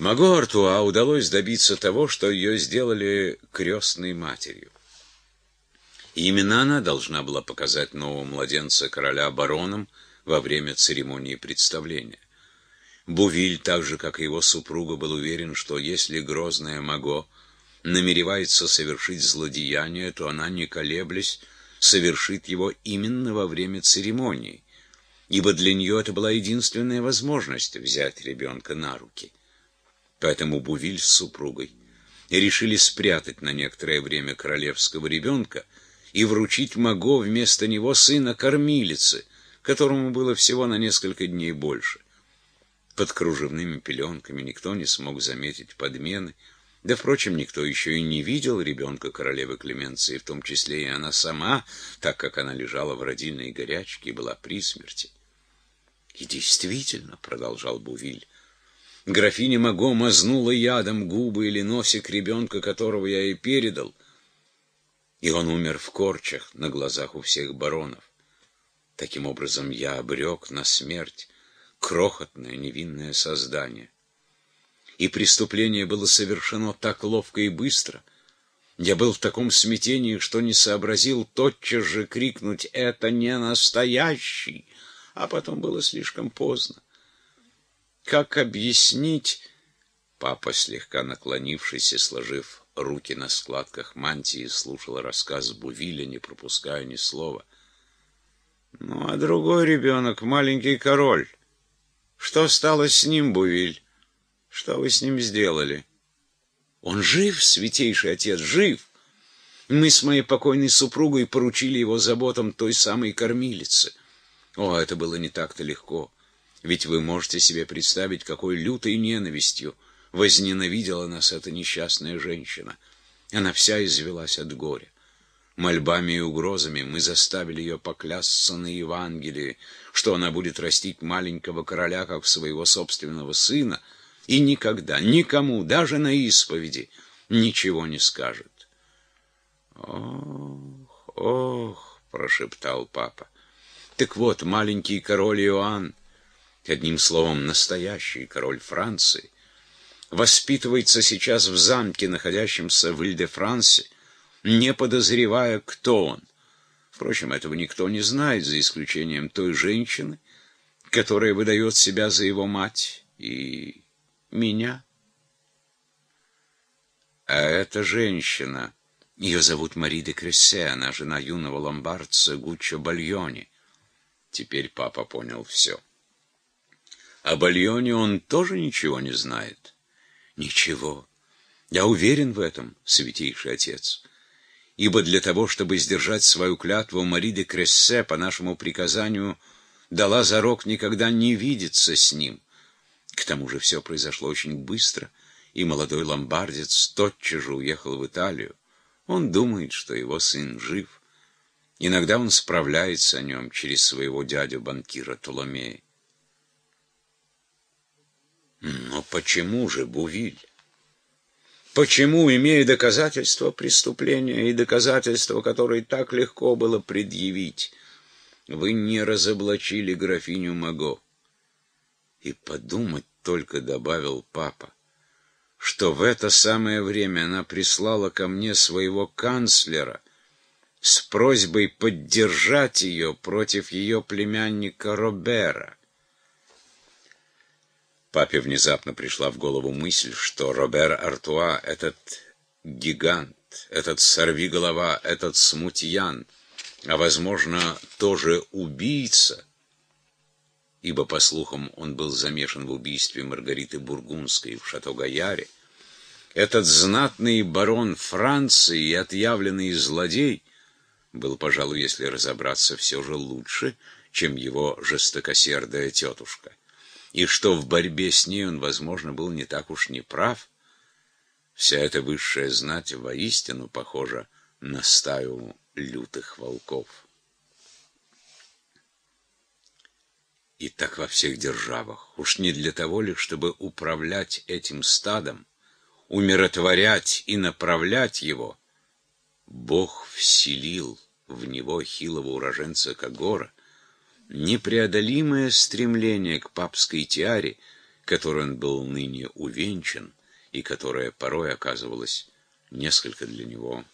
Маго Артуа удалось добиться того, что ее сделали крестной матерью. И именно она должна была показать нового младенца короля бароном во время церемонии представления. Бувиль, так же как и его супруга, был уверен, что если грозная Маго намеревается совершить злодеяние, то она, не колеблясь, совершит его именно во время церемонии, ибо для нее это была единственная возможность взять ребенка на руки. Поэтому Бувиль с супругой решили спрятать на некоторое время королевского ребенка и вручить Маго вместо него сына кормилицы, которому было всего на несколько дней больше. Под кружевными пеленками никто не смог заметить подмены, да, впрочем, никто еще и не видел ребенка королевы Клеменции, в том числе и она сама, так как она лежала в родильной горячке и была при смерти. И действительно, — продолжал Бувиль, — графиня Маго мазнула ядом губы или носик ребенка, которого я ей передал, и он умер в корчах на глазах у всех баронов. Таким образом, я обрек на смерть крохотное невинное создание. И преступление было совершено так ловко и быстро. Я был в таком смятении, что не сообразил тотчас же крикнуть «Это не настоящий!» а потом было слишком поздно. Как объяснить... Папа, слегка наклонившись и сложив руки на складках мантии, слушал рассказ Бувиля, не пропуская ни слова. Ну, а другой ребенок, маленький король. Что стало с ним, Бувиль? Что вы с ним сделали? Он жив, святейший отец, жив. Мы с моей покойной супругой поручили его заботам той самой кормилицы. О, это было не так-то легко. Ведь вы можете себе представить, какой лютой ненавистью возненавидела нас эта несчастная женщина. Она вся извелась от горя. Мольбами и угрозами мы заставили ее поклясться на Евангелии, что она будет растить маленького короля, как своего собственного сына, и никогда, никому, даже на исповеди, ничего не скажет. «Ох, ох!» — прошептал папа. Так вот, маленький король Иоанн, одним словом, настоящий король Франции, воспитывается сейчас в замке, находящемся в Иль-де-Франсе, не подозревая, кто он. Впрочем, этого никто не знает, за исключением той женщины, которая выдает себя за его мать, и меня. А эта женщина, ее зовут Мари де Крессе, она жена юного ломбардца Гуччо Бальони. Теперь папа понял все. О Бальоне он тоже ничего не знает. Ничего. Я уверен в этом, святейший отец. Ибо для того, чтобы сдержать свою клятву, Мари де Крессе по нашему приказанию дала зарок никогда не видеться с ним. К тому же все произошло очень быстро, и молодой ломбардец тотчас же уехал в Италию. Он думает, что его сын жив. Иногда он справляется о нем через своего дядю-банкира Толомея. Но почему же Бувиль? Почему, имея доказательства преступления и доказательства, которые так легко было предъявить, вы не разоблачили графиню Маго? И подумать только добавил папа, что в это самое время она прислала ко мне своего канцлера — с просьбой поддержать ее против ее племянника Робера. Папе внезапно пришла в голову мысль, что Робер Артуа, этот гигант, этот сорвиголова, этот смутьян, а, возможно, тоже убийца, ибо, по слухам, он был замешан в убийстве Маргариты Бургундской в Шато-Гаяре, этот знатный барон Франции и отъявленный злодей — был, пожалуй, если разобраться, все же лучше, чем его жестокосердая тетушка. И что в борьбе с ней он, возможно, был не так уж не прав. Вся эта высшая знать воистину похожа на стаю лютых волков. И так во всех державах. Уж не для того ли, чтобы управлять этим стадом, умиротворять и направлять его, Бог вселил в него хилого уроженца Кагора непреодолимое стремление к папской тиаре которой он был ныне увенчан и которая порой оказывалась несколько для него